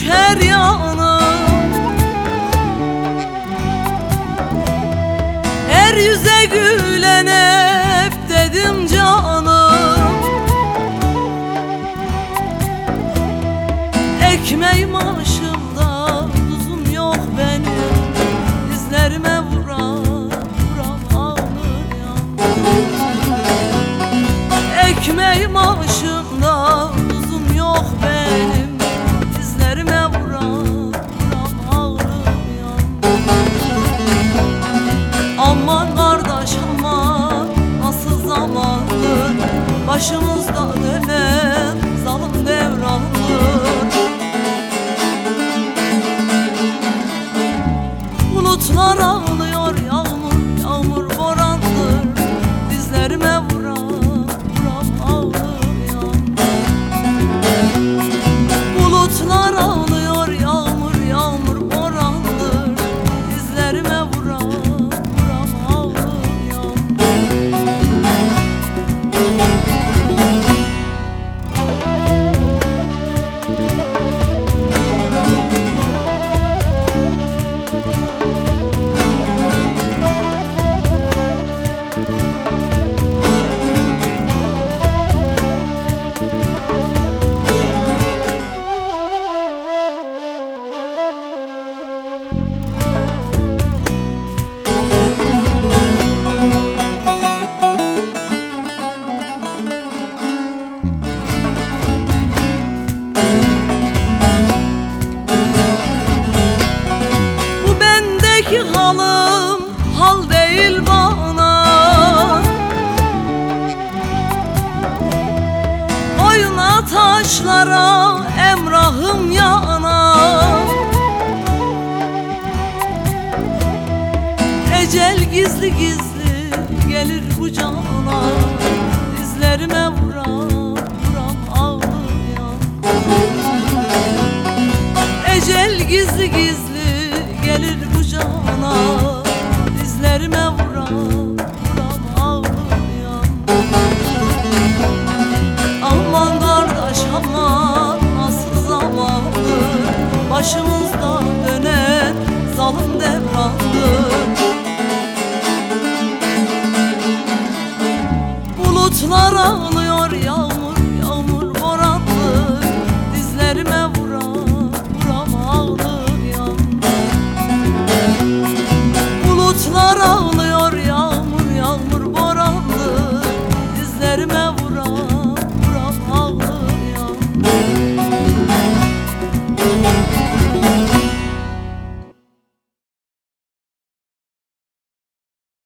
düşer yana başımızda döner saçlara emrahım ya anam Ecel gizli gizli gelir bu cana. Dizlerime vuran vuran ağlayan Ecel gizli gizli yaralı